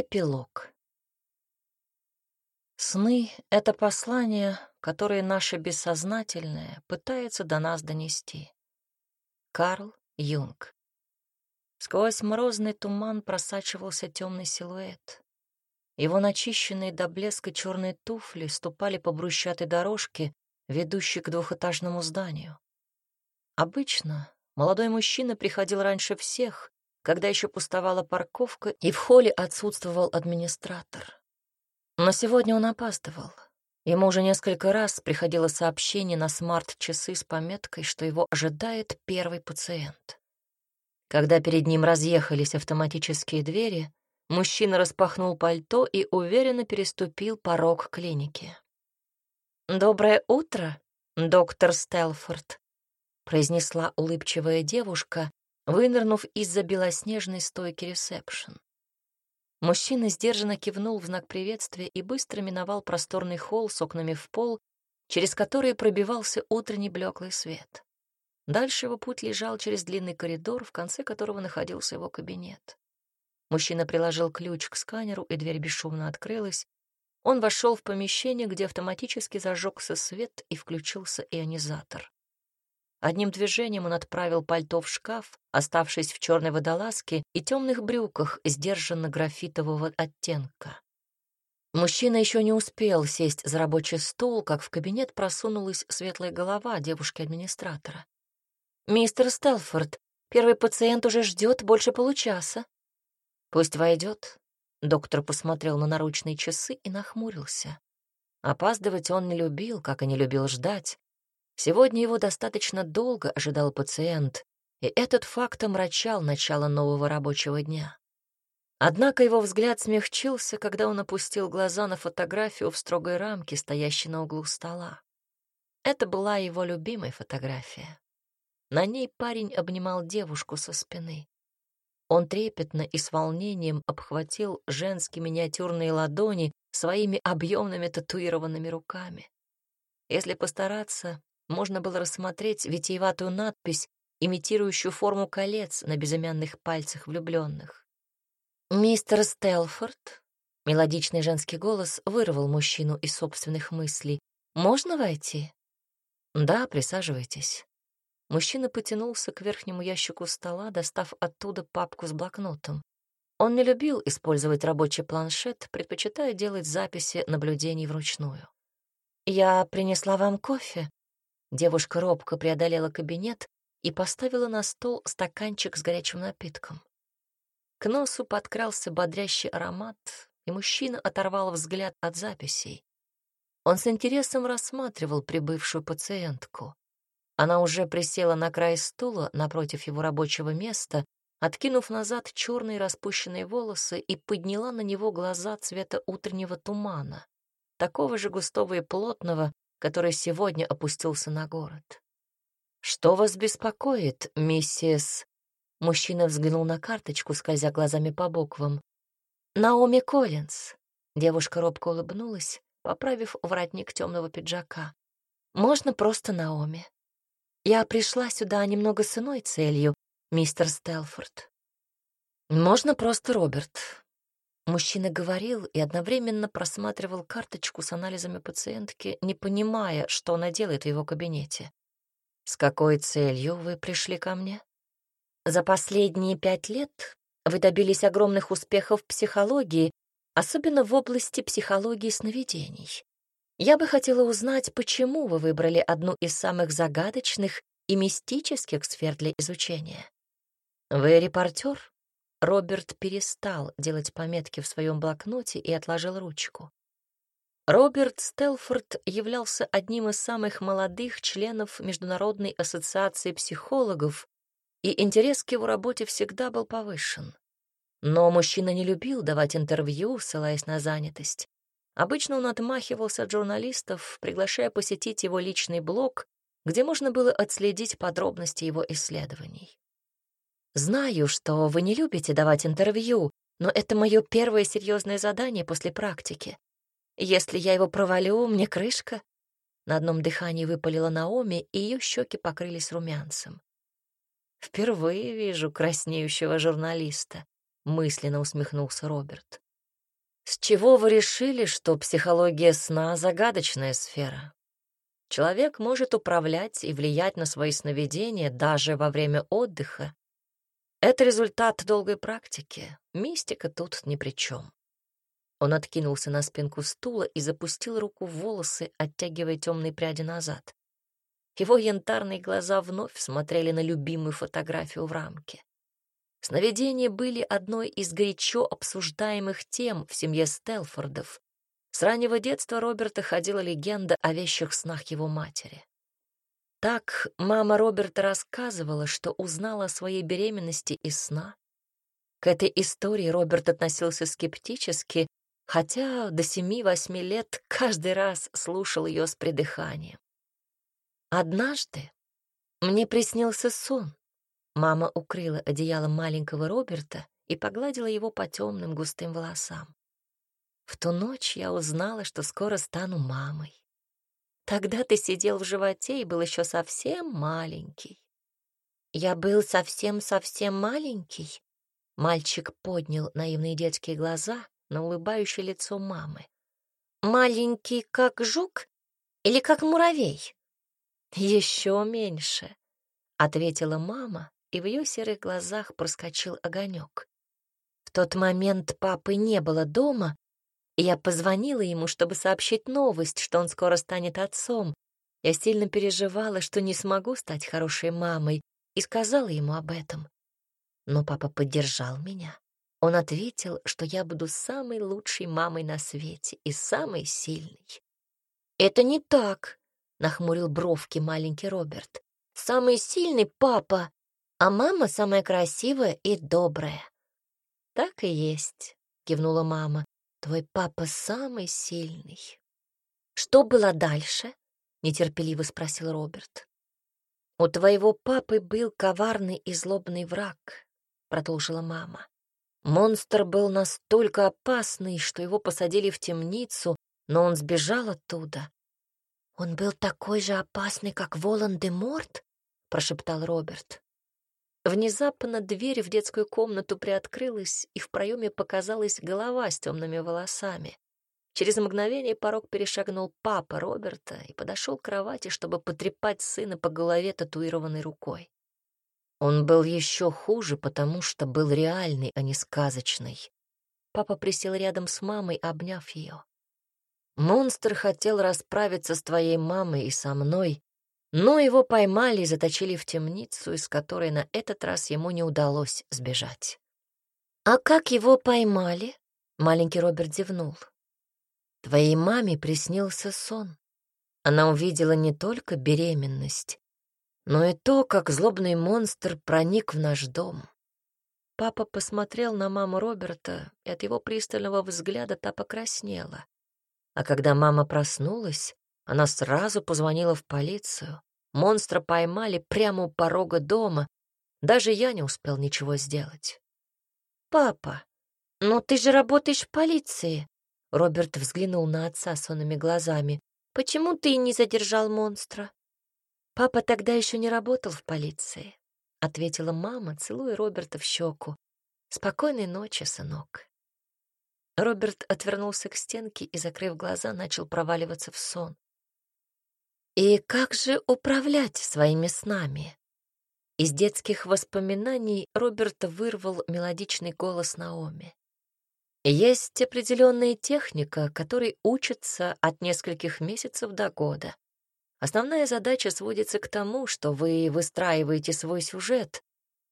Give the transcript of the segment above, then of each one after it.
Эпилог. Сны — это послание, которое наше бессознательное пытается до нас донести. Карл Юнг. Сквозь морозный туман просачивался темный силуэт. Его начищенные до блеска черные туфли ступали по брусчатой дорожке, ведущей к двухэтажному зданию. Обычно молодой мужчина приходил раньше всех, когда еще пустовала парковка и в холле отсутствовал администратор. Но сегодня он опаздывал. Ему уже несколько раз приходило сообщение на смарт-часы с пометкой, что его ожидает первый пациент. Когда перед ним разъехались автоматические двери, мужчина распахнул пальто и уверенно переступил порог клиники. «Доброе утро, доктор Стелфорд», произнесла улыбчивая девушка, вынырнув из-за белоснежной стойки ресепшн. Мужчина сдержанно кивнул в знак приветствия и быстро миновал просторный холл с окнами в пол, через которые пробивался утренний блеклый свет. Дальше его путь лежал через длинный коридор, в конце которого находился его кабинет. Мужчина приложил ключ к сканеру, и дверь бесшумно открылась. Он вошел в помещение, где автоматически зажегся свет и включился ионизатор. Одним движением он отправил пальто в шкаф, оставшись в черной водолазке и темных брюках сдержанно-графитового оттенка. Мужчина еще не успел сесть за рабочий стол, как в кабинет просунулась светлая голова девушки-администратора. «Мистер Стелфорд, первый пациент уже ждет больше получаса». «Пусть войдет». Доктор посмотрел на наручные часы и нахмурился. Опаздывать он не любил, как и не любил ждать, Сегодня его достаточно долго ожидал пациент, и этот факт омрачал начало нового рабочего дня. Однако его взгляд смягчился, когда он опустил глаза на фотографию в строгой рамке, стоящей на углу стола. Это была его любимая фотография. На ней парень обнимал девушку со спины. Он трепетно и с волнением обхватил женские миниатюрные ладони своими объемными татуированными руками. Если постараться, можно было рассмотреть витиеватую надпись, имитирующую форму колец на безымянных пальцах влюбленных. «Мистер Стелфорд», — мелодичный женский голос вырвал мужчину из собственных мыслей, «можно войти?» «Да, присаживайтесь». Мужчина потянулся к верхнему ящику стола, достав оттуда папку с блокнотом. Он не любил использовать рабочий планшет, предпочитая делать записи наблюдений вручную. «Я принесла вам кофе», Девушка робко преодолела кабинет и поставила на стол стаканчик с горячим напитком. К носу подкрался бодрящий аромат, и мужчина оторвал взгляд от записей. Он с интересом рассматривал прибывшую пациентку. Она уже присела на край стула напротив его рабочего места, откинув назад черные распущенные волосы и подняла на него глаза цвета утреннего тумана, такого же густого и плотного, который сегодня опустился на город. «Что вас беспокоит, миссис...» Мужчина взглянул на карточку, скользя глазами по буквам. «Наоми Коллинз». Девушка робко улыбнулась, поправив воротник темного пиджака. «Можно просто Наоми. Я пришла сюда немного с иной целью, мистер Стелфорд. Можно просто Роберт. Мужчина говорил и одновременно просматривал карточку с анализами пациентки, не понимая, что она делает в его кабинете. «С какой целью вы пришли ко мне?» «За последние пять лет вы добились огромных успехов в психологии, особенно в области психологии сновидений. Я бы хотела узнать, почему вы выбрали одну из самых загадочных и мистических сфер для изучения. Вы репортер?» Роберт перестал делать пометки в своем блокноте и отложил ручку. Роберт Стелфорд являлся одним из самых молодых членов Международной ассоциации психологов, и интерес к его работе всегда был повышен. Но мужчина не любил давать интервью, ссылаясь на занятость. Обычно он отмахивался от журналистов, приглашая посетить его личный блог, где можно было отследить подробности его исследований. Знаю, что вы не любите давать интервью, но это мое первое серьезное задание после практики. Если я его провалю, мне крышка. На одном дыхании выпалила Наоми, и ее щеки покрылись румянцем. Впервые вижу краснеющего журналиста, мысленно усмехнулся Роберт. С чего вы решили, что психология сна — загадочная сфера? Человек может управлять и влиять на свои сновидения даже во время отдыха. Это результат долгой практики. Мистика тут ни при чем. Он откинулся на спинку стула и запустил руку в волосы, оттягивая темные пряди назад. Его янтарные глаза вновь смотрели на любимую фотографию в рамке. Сновидения были одной из горячо обсуждаемых тем в семье Стелфордов. С раннего детства Роберта ходила легенда о вещих снах его матери. Так мама Роберта рассказывала, что узнала о своей беременности из сна. К этой истории Роберт относился скептически, хотя до семи-восьми лет каждый раз слушал ее с придыханием. Однажды мне приснился сон. Мама укрыла одеялом маленького Роберта и погладила его по темным густым волосам. В ту ночь я узнала, что скоро стану мамой. Тогда ты сидел в животе и был еще совсем маленький. Я был совсем-совсем маленький. Мальчик поднял наивные детские глаза на улыбающее лицо мамы. Маленький, как жук или как муравей? Еще меньше, ответила мама, и в ее серых глазах проскочил огонек. В тот момент папы не было дома, я позвонила ему, чтобы сообщить новость, что он скоро станет отцом. Я сильно переживала, что не смогу стать хорошей мамой, и сказала ему об этом. Но папа поддержал меня. Он ответил, что я буду самой лучшей мамой на свете и самой сильной. «Это не так», — нахмурил бровки маленький Роберт. «Самый сильный папа, а мама самая красивая и добрая». «Так и есть», — кивнула мама. «Твой папа самый сильный». «Что было дальше?» — нетерпеливо спросил Роберт. «У твоего папы был коварный и злобный враг», — продолжила мама. Монстр был настолько опасный, что его посадили в темницу, но он сбежал оттуда. «Он был такой же опасный, как Волан-де-Морт?» — прошептал Роберт. Внезапно дверь в детскую комнату приоткрылась, и в проеме показалась голова с темными волосами. Через мгновение порог перешагнул папа Роберта и подошел к кровати, чтобы потрепать сына по голове татуированной рукой. Он был еще хуже, потому что был реальный, а не сказочный. Папа присел рядом с мамой, обняв ее. Монстр хотел расправиться с твоей мамой и со мной, но его поймали и заточили в темницу, из которой на этот раз ему не удалось сбежать. «А как его поймали?» — маленький Роберт зевнул. «Твоей маме приснился сон. Она увидела не только беременность, но и то, как злобный монстр проник в наш дом. Папа посмотрел на маму Роберта, и от его пристального взгляда та покраснела. А когда мама проснулась, она сразу позвонила в полицию. Монстра поймали прямо у порога дома. Даже я не успел ничего сделать. «Папа, но ты же работаешь в полиции!» Роберт взглянул на отца сонными глазами. «Почему ты не задержал монстра?» «Папа тогда еще не работал в полиции», — ответила мама, целуя Роберта в щеку. «Спокойной ночи, сынок». Роберт отвернулся к стенке и, закрыв глаза, начал проваливаться в сон. «И как же управлять своими снами?» Из детских воспоминаний Роберта вырвал мелодичный голос Наоми. Есть определенная техника, которой учатся от нескольких месяцев до года. Основная задача сводится к тому, что вы выстраиваете свой сюжет.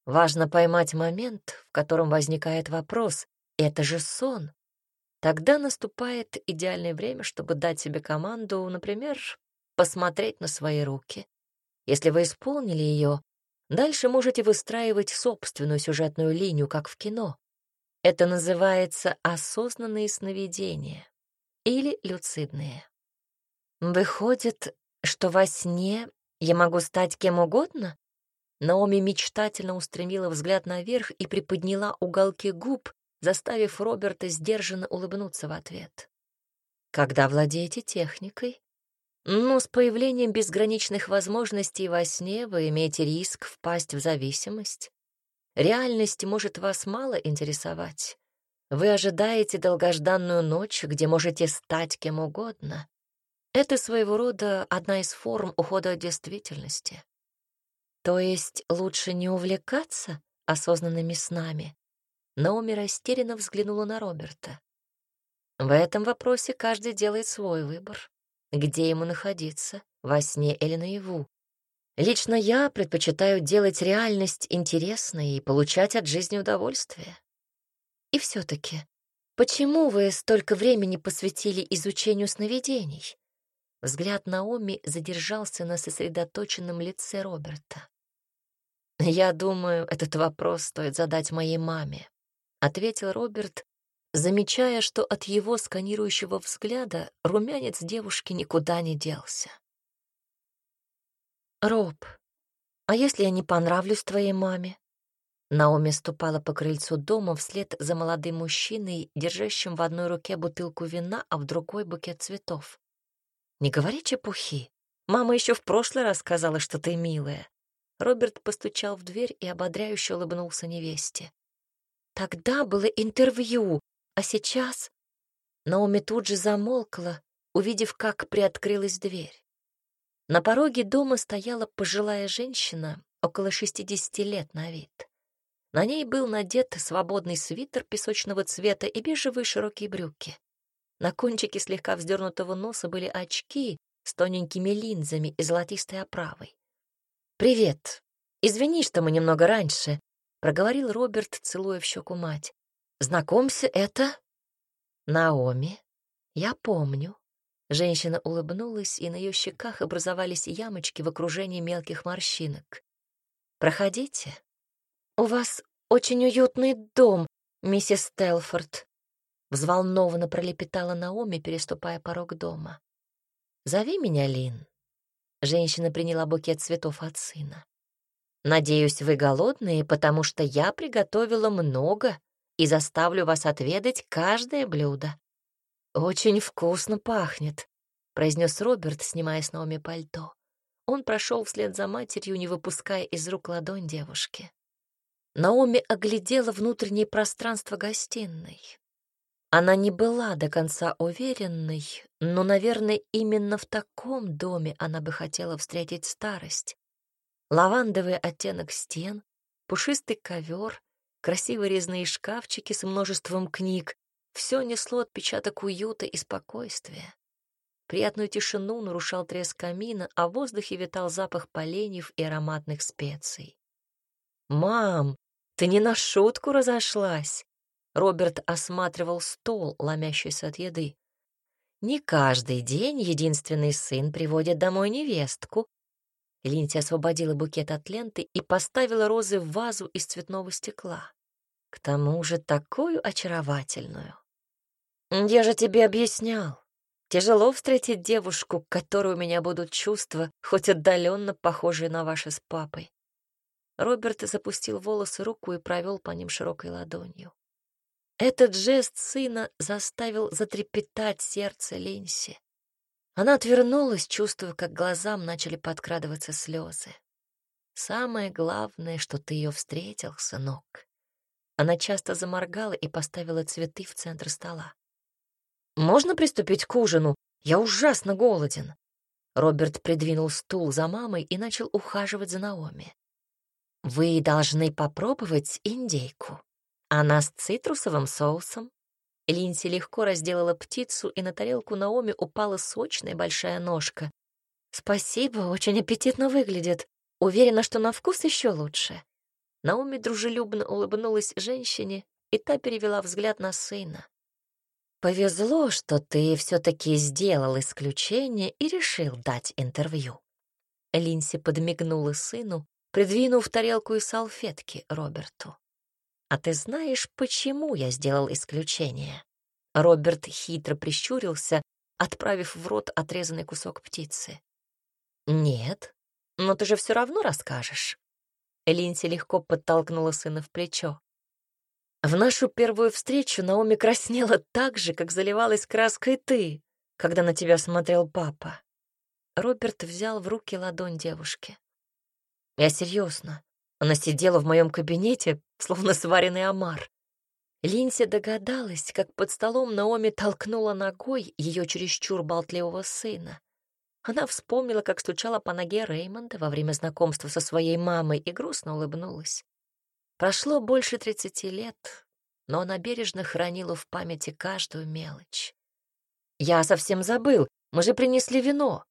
Важно поймать момент, в котором возникает вопрос «это же сон?». Тогда наступает идеальное время, чтобы дать себе команду, например, посмотреть на свои руки. Если вы исполнили ее, дальше можете выстраивать собственную сюжетную линию, как в кино. Это называется осознанные сновидения или люцидные. Выходит, что во сне я могу стать кем угодно? Наоми мечтательно устремила взгляд наверх и приподняла уголки губ, заставив Роберта сдержанно улыбнуться в ответ. Когда владеете техникой? Но с появлением безграничных возможностей во сне вы имеете риск впасть в зависимость. Реальность может вас мало интересовать. Вы ожидаете долгожданную ночь, где можете стать кем угодно. Это своего рода одна из форм ухода от действительности. То есть лучше не увлекаться осознанными снами? Наоми растерянно взглянула на Роберта. В этом вопросе каждый делает свой выбор. Где ему находиться, во сне или наяву? Лично я предпочитаю делать реальность интересной и получать от жизни удовольствие. И все-таки, почему вы столько времени посвятили изучению сновидений? Взгляд Наоми задержался на сосредоточенном лице Роберта. «Я думаю, этот вопрос стоит задать моей маме», — ответил Роберт, замечая, что от его сканирующего взгляда румянец девушки никуда не делся. «Роб, а если я не понравлюсь твоей маме?» Наоми ступала по крыльцу дома вслед за молодым мужчиной, держащим в одной руке бутылку вина, а в другой — букет цветов. «Не говори чепухи. Мама еще в прошлый раз сказала, что ты милая». Роберт постучал в дверь и ободряюще улыбнулся невесте. «Тогда было интервью, а сейчас...» Наоми тут же замолкла, увидев, как приоткрылась дверь. На пороге дома стояла пожилая женщина, около 60 лет на вид. На ней был надет свободный свитер песочного цвета и бежевые широкие брюки. На кончике слегка вздернутого носа были очки с тоненькими линзами и золотистой оправой. «Привет. Извини, что мы немного раньше», — проговорил Роберт, целуя в щеку мать. «Знакомься, это...» «Наоми. Я помню. Женщина улыбнулась, и на ее щеках образовались ямочки в окружении мелких морщинок. «Проходите. У вас очень уютный дом, миссис Телфорд», — взволнованно пролепетала Наоми, переступая порог дома. «Зови меня Лин». Женщина приняла букет цветов от сына. «Надеюсь, вы голодные, потому что я приготовила много и заставлю вас отведать каждое блюдо. «Очень вкусно пахнет», — произнес Роберт, снимая с Наоми пальто. Он прошел вслед за матерью, не выпуская из рук ладонь девушки. Наоми оглядела внутреннее пространство гостиной. Она не была до конца уверенной, но, наверное, именно в таком доме она бы хотела встретить старость. Лавандовый оттенок стен, пушистый ковер, красивые резные шкафчики с множеством книг, все несло отпечаток уюта и спокойствия. Приятную тишину нарушал треск камина, а в воздухе витал запах поленьев и ароматных специй. «Мам, ты не на шутку разошлась!» Роберт осматривал стол, ломящийся от еды. «Не каждый день единственный сын приводит домой невестку». Линти освободила букет от ленты и поставила розы в вазу из цветного стекла. К тому же такую очаровательную. «Я же тебе объяснял. Тяжело встретить девушку, к которой у меня будут чувства, хоть отдаленно похожие на ваши с папой». Роберт запустил волосы руку и провел по ним широкой ладонью. Этот жест сына заставил затрепетать сердце Линси. Она отвернулась, чувствуя, как глазам начали подкрадываться слезы. «Самое главное, что ты ее встретил, сынок». Она часто заморгала и поставила цветы в центр стола. «Можно приступить к ужину? Я ужасно голоден». Роберт придвинул стул за мамой и начал ухаживать за Наоми. «Вы должны попробовать индейку. Она с цитрусовым соусом». Линси легко разделала птицу, и на тарелку Наоми упала сочная большая ножка. «Спасибо, очень аппетитно выглядит. Уверена, что на вкус еще лучше». Наоми дружелюбно улыбнулась женщине, и та перевела взгляд на сына. Повезло, что ты все-таки сделал исключение и решил дать интервью. Линси подмигнула сыну, придвинув тарелку и салфетки Роберту. А ты знаешь, почему я сделал исключение? Роберт хитро прищурился, отправив в рот отрезанный кусок птицы. Нет, но ты же все равно расскажешь. Линси легко подтолкнула сына в плечо. В нашу первую встречу Наоми краснела так же, как заливалась краской ты, когда на тебя смотрел папа. Роберт взял в руки ладонь девушки. Я серьезно. Она сидела в моем кабинете, словно сваренный омар. Линси догадалась, как под столом Наоми толкнула ногой ее чересчур болтливого сына. Она вспомнила, как стучала по ноге Реймонда во время знакомства со своей мамой и грустно улыбнулась. Прошло больше тридцати лет, но она бережно хранила в памяти каждую мелочь. «Я совсем забыл, мы же принесли вино».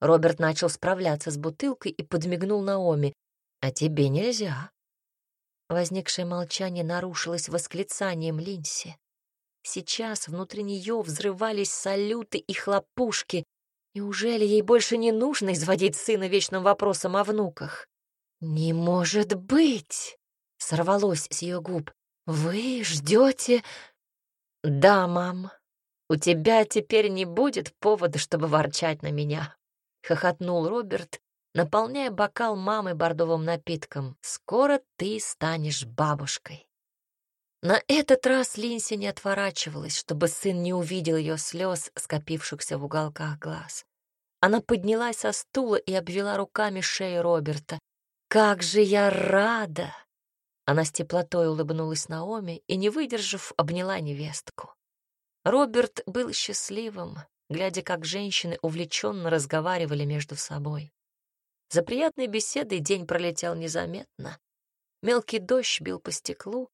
Роберт начал справляться с бутылкой и подмигнул Наоми. «А тебе нельзя». Возникшее молчание нарушилось восклицанием Линси. Сейчас внутри нее взрывались салюты и хлопушки. Неужели ей больше не нужно изводить сына вечным вопросом о внуках? «Не может быть!» — сорвалось с ее губ. «Вы ждете...» «Да, мам, у тебя теперь не будет повода, чтобы ворчать на меня», — хохотнул Роберт, наполняя бокал мамы бордовым напитком. «Скоро ты станешь бабушкой». На этот раз Линси не отворачивалась, чтобы сын не увидел ее слез, скопившихся в уголках глаз. Она поднялась со стула и обвела руками шею Роберта. «Как же я рада!» Она с теплотой улыбнулась Наоми и, не выдержав, обняла невестку. Роберт был счастливым, глядя, как женщины увлеченно разговаривали между собой. За приятной беседой день пролетел незаметно. Мелкий дождь бил по стеклу,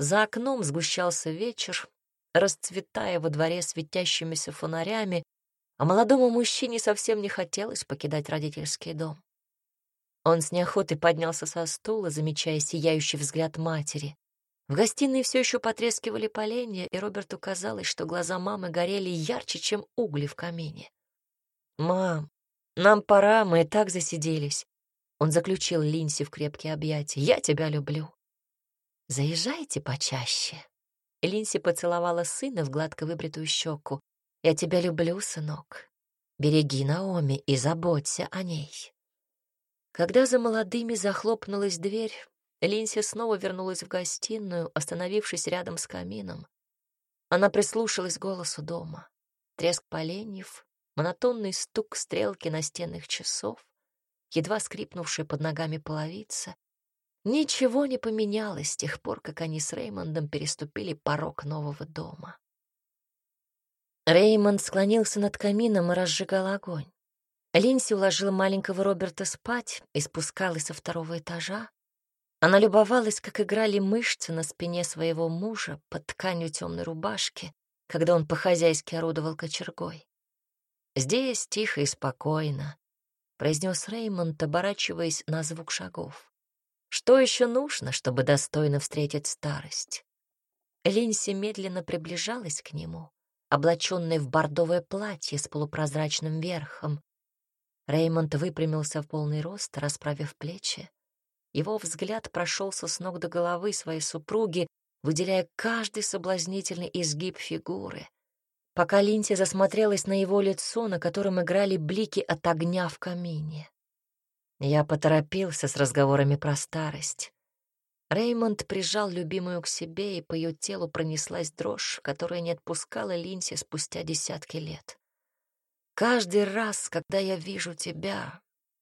за окном сгущался вечер, расцветая во дворе светящимися фонарями, а молодому мужчине совсем не хотелось покидать родительский дом. Он с неохотой поднялся со стула, замечая сияющий взгляд матери. В гостиной все еще потрескивали поленья, и Роберту казалось, что глаза мамы горели ярче, чем угли в камине. «Мам, нам пора, мы и так засиделись». Он заключил Линси в крепкие объятия. «Я тебя люблю». «Заезжайте почаще». Линси поцеловала сына в гладко выбритую щеку. «Я тебя люблю, сынок. Береги Наоми и заботься о ней». Когда за молодыми захлопнулась дверь, Линси снова вернулась в гостиную, остановившись рядом с камином. Она прислушалась к голосу дома. Треск поленьев, монотонный стук стрелки настенных часов, едва скрипнувшая под ногами половица. Ничего не поменялось с тех пор, как они с Реймондом переступили порог нового дома. Реймонд склонился над камином и разжигал огонь. Линси уложила маленького Роберта спать и спускалась со второго этажа. Она любовалась, как играли мышцы на спине своего мужа под тканью темной рубашки, когда он по-хозяйски орудовал кочергой. «Здесь тихо и спокойно», — произнес Реймонд, оборачиваясь на звук шагов. «Что еще нужно, чтобы достойно встретить старость?» Линси медленно приближалась к нему, облаченная в бордовое платье с полупрозрачным верхом, Реймонд выпрямился в полный рост, расправив плечи. Его взгляд прошелся с ног до головы своей супруги, выделяя каждый соблазнительный изгиб фигуры. Пока Линси засмотрелась на его лицо, на котором играли блики от огня в камине. Я поторопился с разговорами про старость. Реймонд прижал любимую к себе, и по ее телу пронеслась дрожь, которая не отпускала Линси спустя десятки лет. Каждый раз, когда я вижу тебя,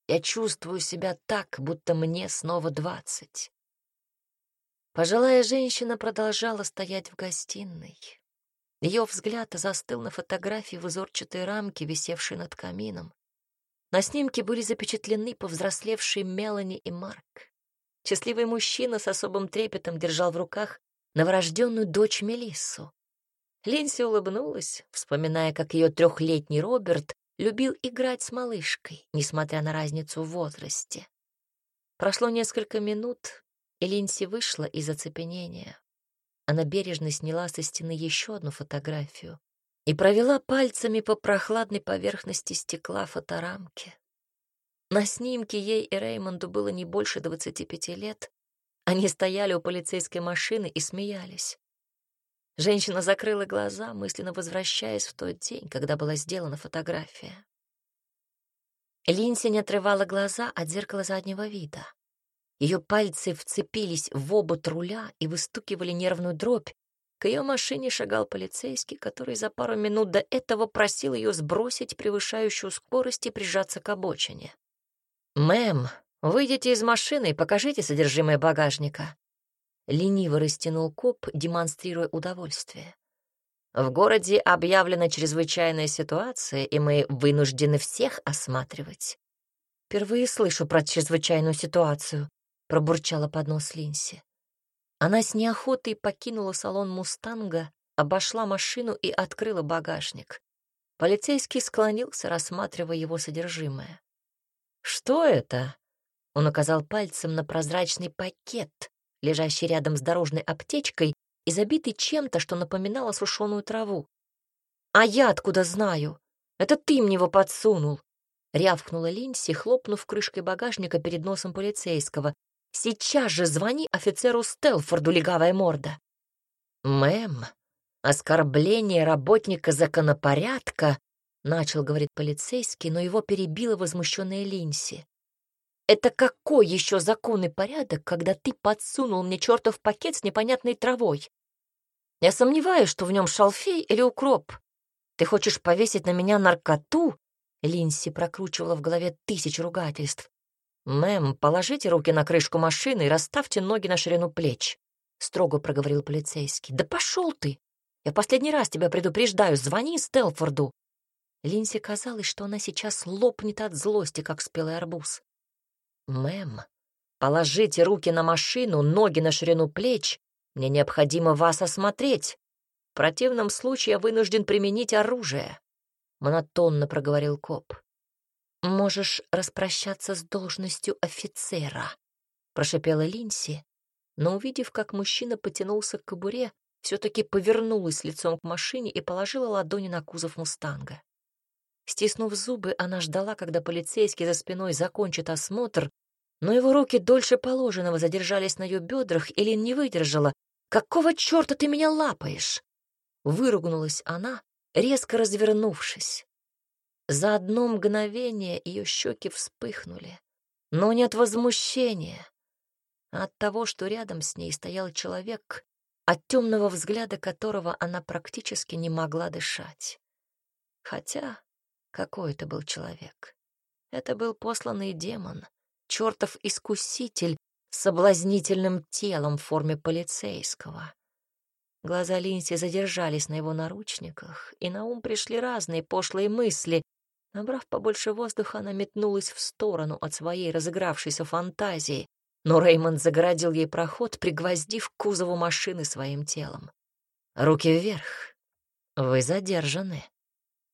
я чувствую себя так, будто мне снова двадцать. Пожилая женщина продолжала стоять в гостиной. Ее взгляд застыл на фотографии в узорчатой рамке, висевшей над камином. На снимке были запечатлены повзрослевшие Мелани и Марк. Счастливый мужчина с особым трепетом держал в руках новорожденную дочь Мелиссу. Линси улыбнулась, вспоминая, как ее трехлетний Роберт любил играть с малышкой, несмотря на разницу в возрасте. Прошло несколько минут, и Линси вышла из оцепенения. Она бережно сняла со стены еще одну фотографию и провела пальцами по прохладной поверхности стекла фоторамки. На снимке ей и Реймонду было не больше двадцати пяти лет. Они стояли у полицейской машины и смеялись. Женщина закрыла глаза, мысленно возвращаясь в тот день, когда была сделана фотография. Линси не отрывала глаза от зеркала заднего вида. Ее пальцы вцепились в обод руля и выстукивали нервную дробь. К ее машине шагал полицейский, который за пару минут до этого просил ее сбросить превышающую скорость и прижаться к обочине. «Мэм, выйдите из машины и покажите содержимое багажника», лениво растянул коп, демонстрируя удовольствие. В городе объявлена чрезвычайная ситуация, и мы вынуждены всех осматривать. Впервые слышу про чрезвычайную ситуацию, пробурчала под нос Линси. Она с неохотой покинула салон «Мустанга», обошла машину и открыла багажник. Полицейский склонился, рассматривая его содержимое. «Что это?» Он указал пальцем на прозрачный пакет, лежащий рядом с дорожной аптечкой и забитый чем-то, что напоминало сушеную траву. «А я откуда знаю? Это ты мне его подсунул!» Рявкнула Линси, хлопнув крышкой багажника перед носом полицейского. «Сейчас же звони офицеру Стелфорду, легавая морда!» «Мэм, оскорбление работника законопорядка», — начал говорить полицейский, но его перебила возмущенная Линси. «Это какой еще законный порядок, когда ты подсунул мне чертов пакет с непонятной травой? Я сомневаюсь, что в нем шалфей или укроп. Ты хочешь повесить на меня наркоту?» Линси прокручивала в голове тысяч ругательств. «Мэм, положите руки на крышку машины и расставьте ноги на ширину плеч», — строго проговорил полицейский. «Да пошел ты! Я последний раз тебя предупреждаю, звони Стелфорду!» Линси казалось, что она сейчас лопнет от злости, как спелый арбуз. «Мэм, положите руки на машину, ноги на ширину плеч. Мне необходимо вас осмотреть. В противном случае я вынужден применить оружие», — монотонно проговорил коп. «Можешь распрощаться с должностью офицера», — прошипела Линси, но, увидев, как мужчина потянулся к кобуре, все-таки повернулась лицом к машине и положила ладони на кузов «Мустанга». Стиснув зубы, она ждала, когда полицейский за спиной закончит осмотр, но его руки дольше положенного задержались на ее бедрах, и Лин не выдержала. «Какого черта ты меня лапаешь?» Выругнулась она, резко развернувшись. За одно мгновение ее щеки вспыхнули, но не от возмущения, а от того, что рядом с ней стоял человек, от темного взгляда которого она практически не могла дышать. Хотя какой это был человек? Это был посланный демон, чертов искуситель с соблазнительным телом в форме полицейского. Глаза Линси задержались на его наручниках, и на ум пришли разные пошлые мысли. Набрав побольше воздуха, она метнулась в сторону от своей разыгравшейся фантазии, но Реймонд загородил ей проход, пригвоздив к кузову машины своим телом. «Руки вверх. Вы задержаны».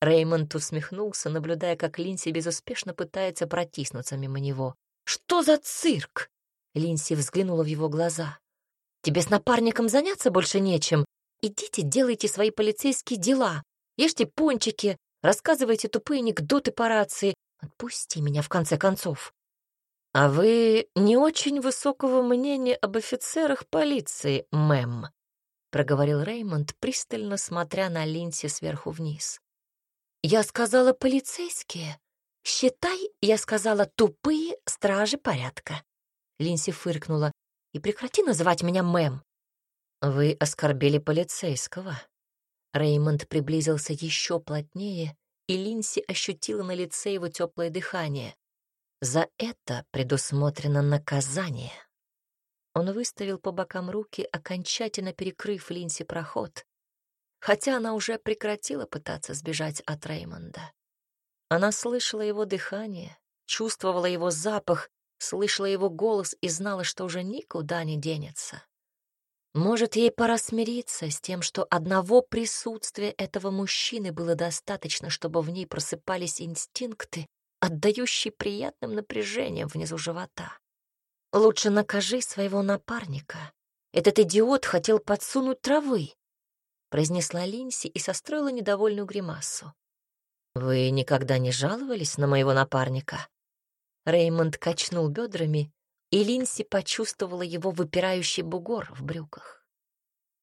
Реймонд усмехнулся, наблюдая, как Линси безуспешно пытается протиснуться мимо него. «Что за цирк?» Линси взглянула в его глаза. «Тебе с напарником заняться больше нечем. Идите, делайте свои полицейские дела. Ешьте пончики, рассказывайте тупые анекдоты по рации. Отпусти меня, в конце концов». «А вы не очень высокого мнения об офицерах полиции, мэм», — проговорил Реймонд, пристально смотря на Линси сверху вниз. «Я сказала полицейские. Считай, я сказала тупые стражи порядка». Линси фыркнула. «И прекрати называть меня мэм». «Вы оскорбили полицейского». Реймонд приблизился еще плотнее, и Линси ощутила на лице его теплое дыхание. За это предусмотрено наказание. Он выставил по бокам руки, окончательно перекрыв Линси проход, хотя она уже прекратила пытаться сбежать от Реймонда. Она слышала его дыхание, чувствовала его запах, слышала его голос и знала, что уже никуда не денется. Может, ей пора смириться с тем, что одного присутствия этого мужчины было достаточно, чтобы в ней просыпались инстинкты, отдающие приятным напряжением внизу живота. Лучше накажи своего напарника. Этот идиот хотел подсунуть травы произнесла Линси и состроила недовольную гримасу. «Вы никогда не жаловались на моего напарника?» Реймонд качнул бедрами, и Линси почувствовала его выпирающий бугор в брюках.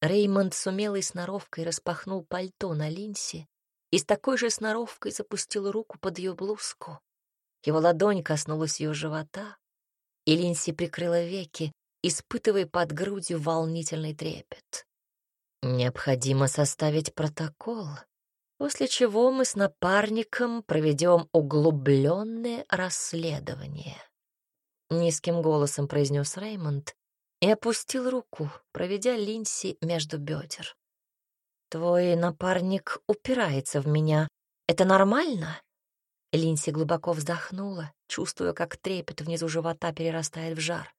Реймонд с умелой сноровкой распахнул пальто на Линси и с такой же сноровкой запустил руку под ее блузку. Его ладонь коснулась ее живота, и Линси прикрыла веки, испытывая под грудью волнительный трепет. Необходимо составить протокол, после чего мы с напарником проведем углубленное расследование. Низким голосом произнес Реймонд, и опустил руку, проведя Линси между бедер. «Твой напарник упирается в меня. Это нормально?» Линси глубоко вздохнула, чувствуя, как трепет внизу живота перерастает в жар.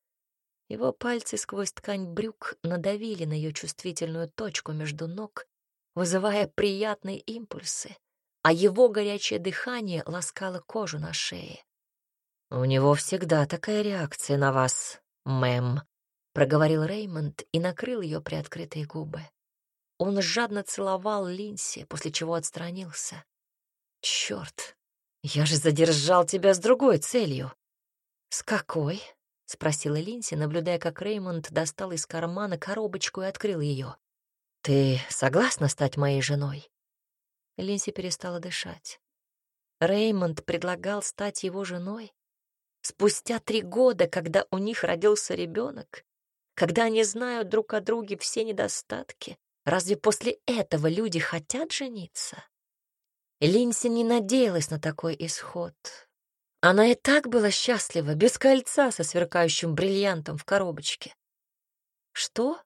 Его пальцы сквозь ткань брюк надавили на ее чувствительную точку между ног, вызывая приятные импульсы, а его горячее дыхание ласкало кожу на шее. «У него всегда такая реакция на вас, мэм», — проговорил Реймонд и накрыл ее приоткрытые губы. Он жадно целовал Линси, после чего отстранился. «Черт, я же задержал тебя с другой целью». «С какой?» — спросила Линси, наблюдая, как Реймонд достал из кармана коробочку и открыл ее. «Ты согласна стать моей женой?» Линси перестала дышать. Реймонд предлагал стать его женой? Спустя три года, когда у них родился ребенок, когда они знают друг о друге все недостатки, разве после этого люди хотят жениться? Линси не надеялась на такой исход. Она и так была счастлива, без кольца со сверкающим бриллиантом в коробочке. «Что?»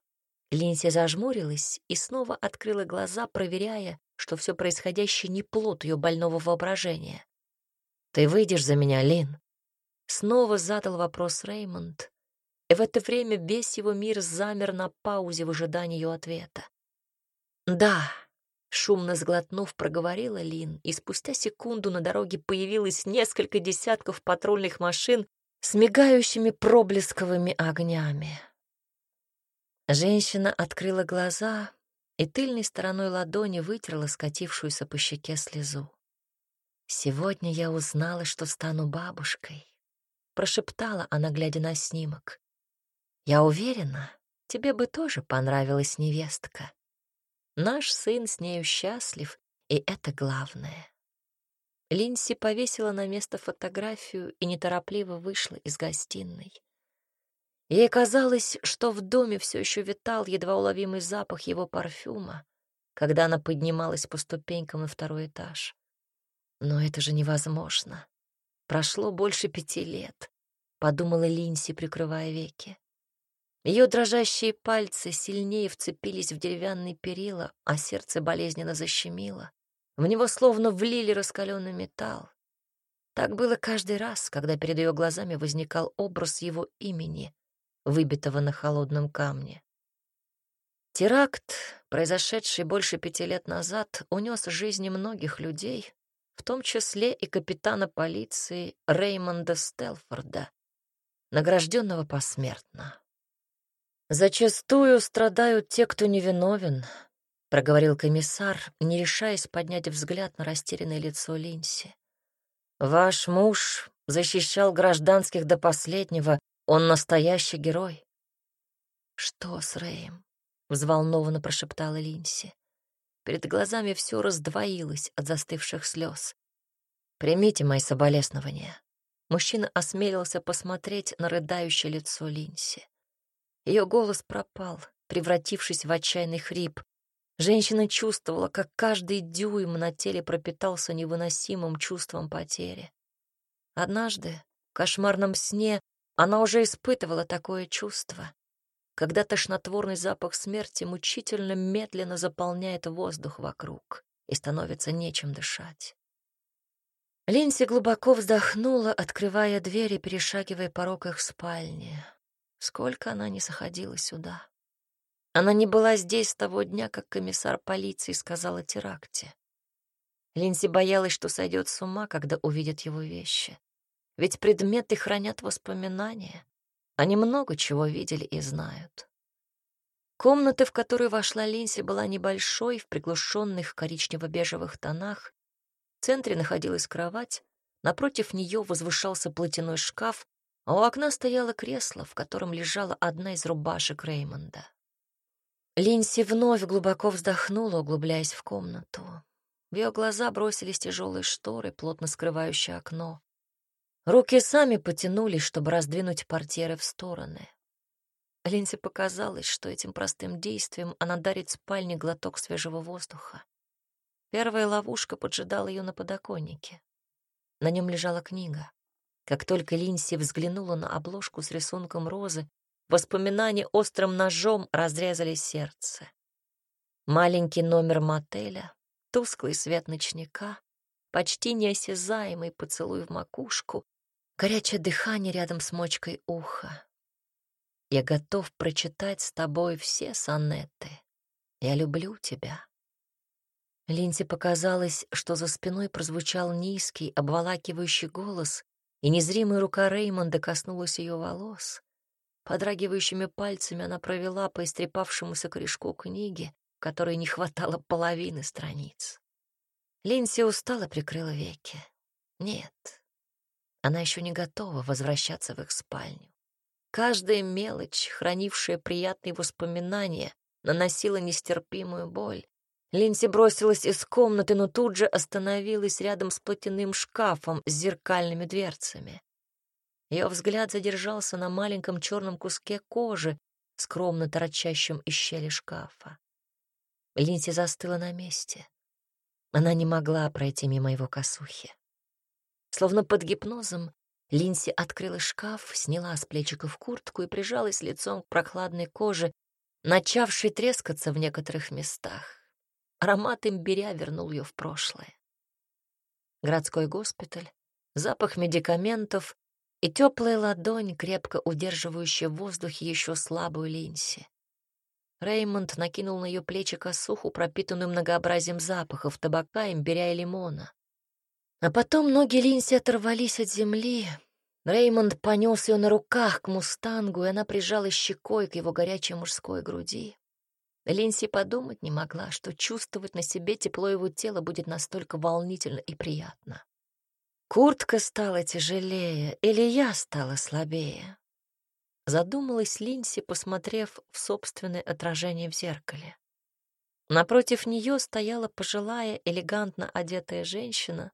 Линси зажмурилась и снова открыла глаза, проверяя, что все происходящее не плод ее больного воображения. «Ты выйдешь за меня, Лин?» Снова задал вопрос Реймонд, и в это время весь его мир замер на паузе в ожидании ее ответа. «Да», — шумно сглотнув, проговорила Лин, и спустя секунду на дороге появилось несколько десятков патрульных машин с мигающими проблесковыми огнями. Женщина открыла глаза и тыльной стороной ладони вытерла скатившуюся по щеке слезу. «Сегодня я узнала, что стану бабушкой», — прошептала она, глядя на снимок. Я уверена, тебе бы тоже понравилась невестка. Наш сын с нею счастлив, и это главное. Линси повесила на место фотографию и неторопливо вышла из гостиной. Ей казалось, что в доме все еще витал едва уловимый запах его парфюма, когда она поднималась по ступенькам на второй этаж. Но это же невозможно. Прошло больше пяти лет, — подумала Линси, прикрывая веки. Ее дрожащие пальцы сильнее вцепились в деревянный перила, а сердце болезненно защемило. В него словно влили раскаленный металл. Так было каждый раз, когда перед ее глазами возникал образ его имени, выбитого на холодном камне. Теракт, произошедший больше пяти лет назад, унес жизни многих людей, в том числе и капитана полиции Реймонда Стелфорда, награжденного посмертно. «Зачастую страдают те, кто невиновен», — проговорил комиссар, не решаясь поднять взгляд на растерянное лицо Линси. «Ваш муж защищал гражданских до последнего, он настоящий герой». «Что с Рэем?» — взволнованно прошептала Линси. Перед глазами все раздвоилось от застывших слез. «Примите мои соболезнования». Мужчина осмелился посмотреть на рыдающее лицо Линси. Ее голос пропал, превратившись в отчаянный хрип. Женщина чувствовала, как каждый дюйм на теле пропитался невыносимым чувством потери. Однажды, в кошмарном сне, она уже испытывала такое чувство, когда тошнотворный запах смерти мучительно медленно заполняет воздух вокруг и становится нечем дышать. Линси глубоко вздохнула, открывая дверь и перешагивая порог их спальни. Сколько она не заходила сюда. Она не была здесь с того дня, как комиссар полиции сказал о теракте. Линси боялась, что сойдет с ума, когда увидит его вещи. Ведь предметы хранят воспоминания. Они много чего видели и знают. Комната, в которую вошла Линси, была небольшой, в приглушенных коричнево-бежевых тонах. В центре находилась кровать, напротив нее возвышался платяной шкаф, а у окна стояло кресло, в котором лежала одна из рубашек Реймонда. Линси вновь глубоко вздохнула, углубляясь в комнату. В ее глаза бросились тяжелые шторы, плотно скрывающие окно. Руки сами потянулись, чтобы раздвинуть портьеры в стороны. Линси показалось, что этим простым действием она дарит спальне глоток свежего воздуха. Первая ловушка поджидала ее на подоконнике. На нем лежала книга. Как только Линси взглянула на обложку с рисунком розы, воспоминания острым ножом разрезали сердце. Маленький номер мотеля, тусклый свет ночника, почти неосязаемый поцелуй в макушку, горячее дыхание рядом с мочкой уха. Я готов прочитать с тобой все сонеты. Я люблю тебя. Линте показалось, что за спиной прозвучал низкий, обволакивающий голос, и незримая рука Реймонда коснулась ее волос. Подрагивающими пальцами она провела по истрепавшемуся корешку книги, которой не хватало половины страниц. Линси устало прикрыла веки. Нет, она еще не готова возвращаться в их спальню. Каждая мелочь, хранившая приятные воспоминания, наносила нестерпимую боль. Линси бросилась из комнаты, но тут же остановилась рядом с платяным шкафом с зеркальными дверцами. Ее взгляд задержался на маленьком черном куске кожи, скромно торчащем из щели шкафа. Линси застыла на месте. Она не могла пройти мимо его косухи. Словно под гипнозом, Линси открыла шкаф, сняла с плечиков куртку и прижалась лицом к прохладной коже, начавшей трескаться в некоторых местах. Аромат имбиря вернул ее в прошлое. Городской госпиталь, запах медикаментов и теплая ладонь, крепко удерживающая в воздухе еще слабую Линси. Реймонд накинул на ее плечи косуху, пропитанную многообразием запахов табака, имбиря и лимона. А потом ноги Линси оторвались от земли. Реймонд понес ее на руках к мустангу, и она прижалась щекой к его горячей мужской груди. Линси подумать не могла, что чувствовать на себе тепло его тела будет настолько волнительно и приятно. Куртка стала тяжелее, или я стала слабее? Задумалась Линси, посмотрев в собственное отражение в зеркале. Напротив нее стояла пожилая, элегантно одетая женщина,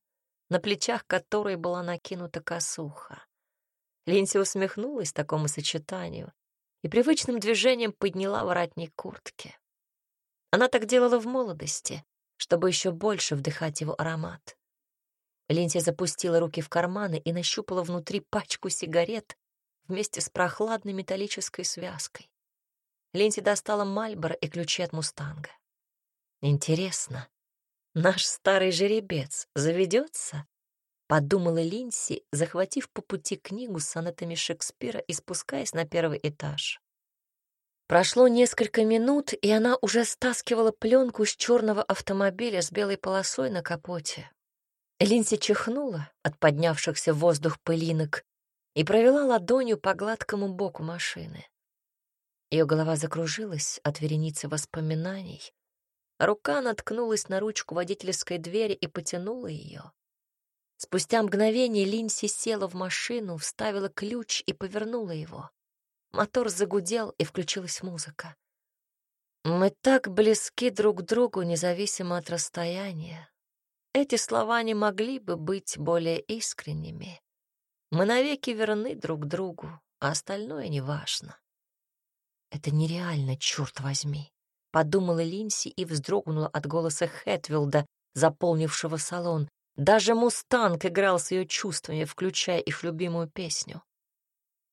на плечах которой была накинута косуха. Линси усмехнулась такому сочетанию и привычным движением подняла воротник куртки. Она так делала в молодости, чтобы еще больше вдыхать его аромат. Линси запустила руки в карманы и нащупала внутри пачку сигарет вместе с прохладной металлической связкой. Линси достала Мальборо и ключи от «Мустанга». «Интересно, наш старый жеребец заведется?» — подумала Линси, захватив по пути книгу с сонетами Шекспира и спускаясь на первый этаж. Прошло несколько минут, и она уже стаскивала пленку с черного автомобиля с белой полосой на капоте. Линси чихнула от поднявшихся в воздух пылинок и провела ладонью по гладкому боку машины. Ее голова закружилась от вереницы воспоминаний. Рука наткнулась на ручку водительской двери и потянула ее. Спустя мгновение Линси села в машину, вставила ключ и повернула его. Мотор загудел, и включилась музыка. Мы так близки друг к другу, независимо от расстояния. Эти слова не могли бы быть более искренними. Мы навеки верны друг другу, а остальное неважно. Это нереально, черт возьми, подумала Линси и вздрогнула от голоса Хэтвилда, заполнившего салон. Даже мустанг играл с ее чувствами, включая их любимую песню.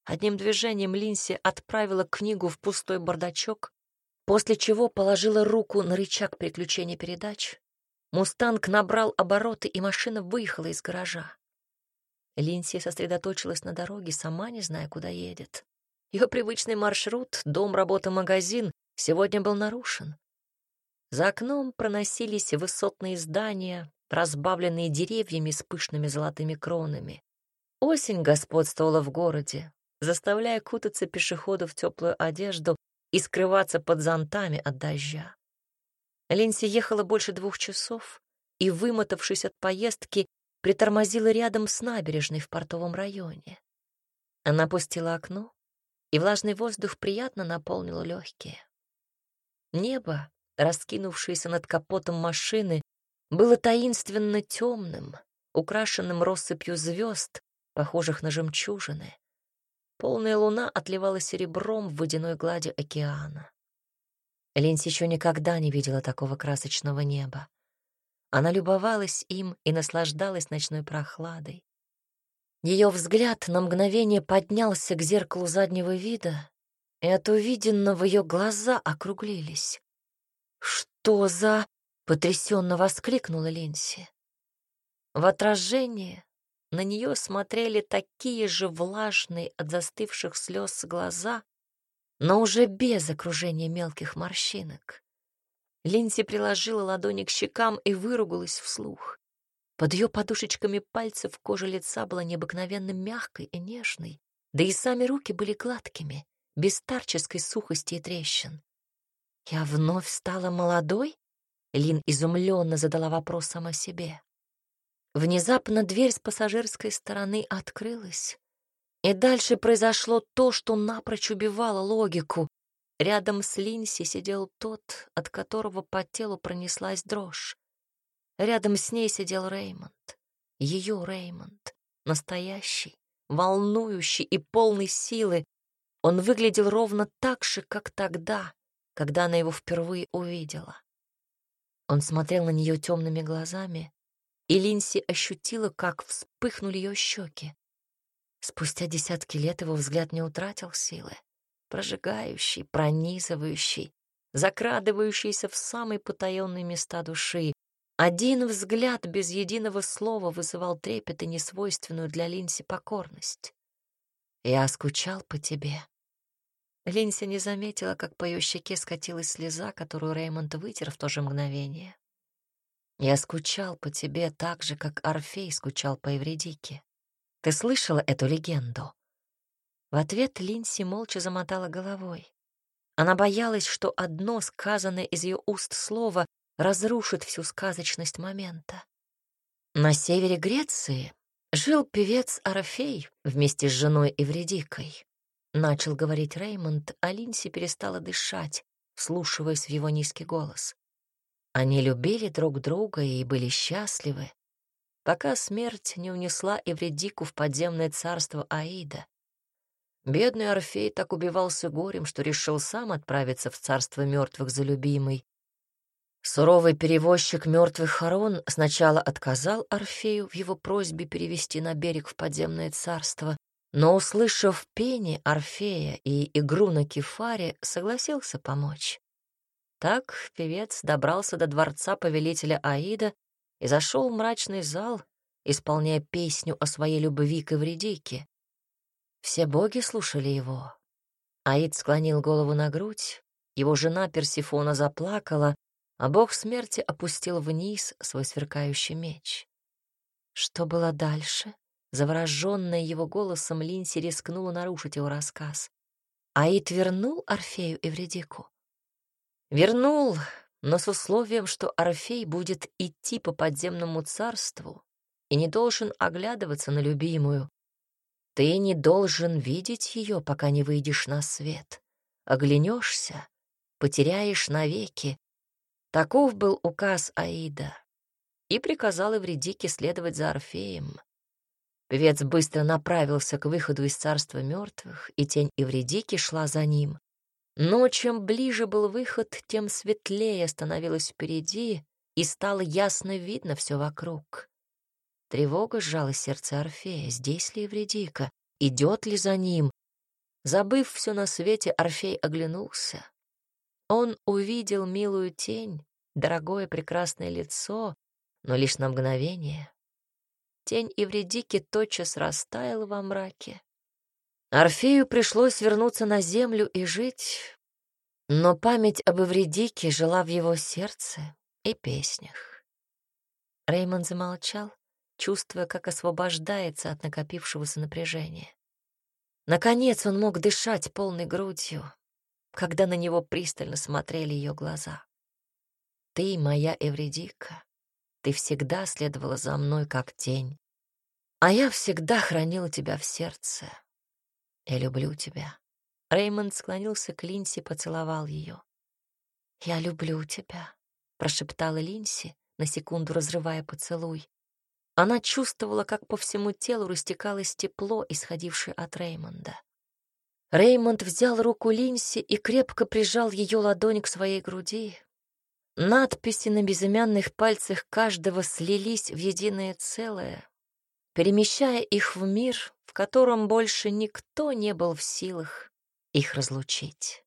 Одним движением Линси отправила книгу в пустой бардачок, после чего положила руку на рычаг переключения передач. Мустанг набрал обороты, и машина выехала из гаража. Линси сосредоточилась на дороге, сама не зная, куда едет. Ее привычный маршрут — дом, работа, магазин — сегодня был нарушен. За окном проносились высотные здания, разбавленные деревьями с пышными золотыми кронами. Осень господствовала в городе, заставляя кутаться пешеходов в теплую одежду и скрываться под зонтами от дождя. Линси ехала больше двух часов и, вымотавшись от поездки, притормозила рядом с набережной в портовом районе. Она опустила окно, и влажный воздух приятно наполнил легкие. Небо, раскинувшееся над капотом машины, было таинственно темным, украшенным россыпью звезд, похожих на жемчужины. Полная луна отливала серебром в водяной глади океана. Линси еще никогда не видела такого красочного неба. Она любовалась им и наслаждалась ночной прохладой. Ее взгляд на мгновение поднялся к зеркалу заднего вида, и от увиденного ее глаза округлились. «Что за...» — потрясенно воскликнула Линси. В отражение на нее смотрели такие же влажные от застывших слез глаза, но уже без окружения мелких морщинок. Линси приложила ладони к щекам и выругалась вслух. Под ее подушечками пальцев кожа лица была необыкновенно мягкой и нежной, да и сами руки были гладкими, без старческой сухости и трещин. «Я вновь стала молодой?» Лин изумленно задала вопрос сама себе. Внезапно дверь с пассажирской стороны открылась, и дальше произошло то, что напрочь убивало логику. Рядом с Линси сидел тот, от которого по телу пронеслась дрожь. Рядом с ней сидел Реймонд. Ее Реймонд. Настоящий, волнующий и полный силы. Он выглядел ровно так же, как тогда, когда она его впервые увидела. Он смотрел на нее темными глазами, и Линси ощутила, как вспыхнули ее щеки. Спустя десятки лет его взгляд не утратил силы. Прожигающий, пронизывающий, закрадывающийся в самые потаенные места души. Один взгляд без единого слова вызывал трепет и несвойственную для Линси покорность. «Я скучал по тебе». Линси не заметила, как по ее щеке скатилась слеза, которую Реймонд вытер в то же мгновение. «Я скучал по тебе так же, как Орфей скучал по Евредике. Ты слышала эту легенду?» В ответ Линси молча замотала головой. Она боялась, что одно сказанное из ее уст слово разрушит всю сказочность момента. На севере Греции жил певец Арафей вместе с женой Эвредикой. Начал говорить Реймонд, а Линси перестала дышать, вслушиваясь в его низкий голос. Они любили друг друга и были счастливы, пока смерть не унесла Эвредику в подземное царство Аида. Бедный Орфей так убивался горем, что решил сам отправиться в царство мертвых за любимой. Суровый перевозчик мертвых хорон сначала отказал Орфею в его просьбе перевести на берег в подземное царство, но, услышав пение Орфея и игру на кефаре, согласился помочь. Так певец добрался до дворца повелителя Аида и зашел в мрачный зал, исполняя песню о своей любви к Эвредике. Все боги слушали его. Аид склонил голову на грудь, его жена Персифона заплакала, а бог смерти опустил вниз свой сверкающий меч. Что было дальше? Завороженная его голосом, Линси рискнула нарушить его рассказ. Аид вернул Орфею Вредику? Вернул, но с условием, что Орфей будет идти по подземному царству и не должен оглядываться на любимую. Ты не должен видеть ее, пока не выйдешь на свет. Оглянешься, потеряешь навеки. Таков был указ Аида. И приказал Эвредике следовать за Орфеем. Певец быстро направился к выходу из царства мертвых, и тень Эвредики шла за ним. Но чем ближе был выход, тем светлее становилось впереди, и стало ясно видно все вокруг. Тревога сжала сердце Орфея. Здесь ли Евредика? Идет ли за ним? Забыв все на свете, Орфей оглянулся. Он увидел милую тень, дорогое прекрасное лицо, но лишь на мгновение. Тень Евредики тотчас растаяла во мраке. Орфею пришлось вернуться на землю и жить, но память об Эвредике жила в его сердце и песнях. Реймонд замолчал, чувствуя, как освобождается от накопившегося напряжения. Наконец он мог дышать полной грудью, когда на него пристально смотрели ее глаза. «Ты моя Эвредика, ты всегда следовала за мной, как тень. А я всегда хранила тебя в сердце. Я люблю тебя. Реймонд склонился к Линси и поцеловал ее. «Я люблю тебя», — прошептала Линси, на секунду разрывая поцелуй. Она чувствовала, как по всему телу растекалось тепло, исходившее от Реймонда. Реймонд взял руку Линси и крепко прижал ее ладонь к своей груди, Надписи на безымянных пальцах каждого слились в единое целое, перемещая их в мир, в котором больше никто не был в силах их разлучить.